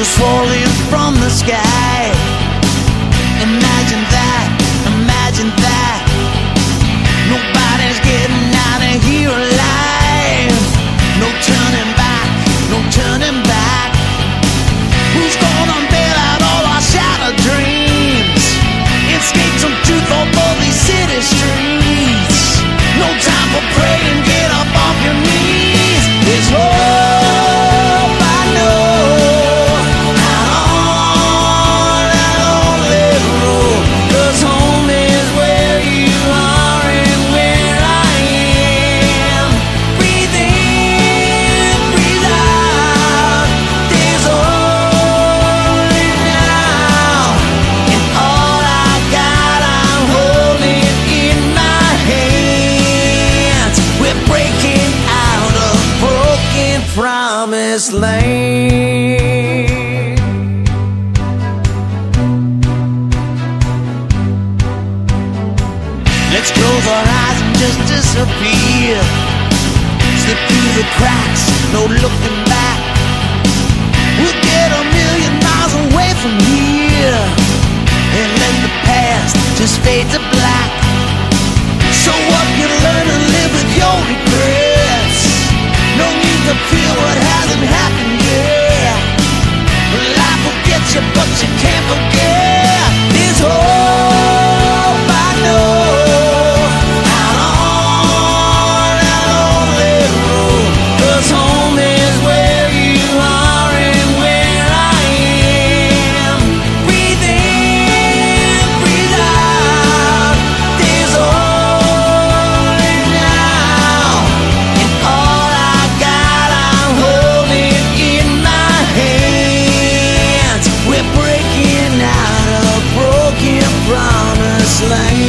just falling from the sky. this lane. Let's close our eyes and just disappear. Slip through the cracks, no looking back. We'll get a million miles away from here and let the past just fade to black. feel what hasn't happened. like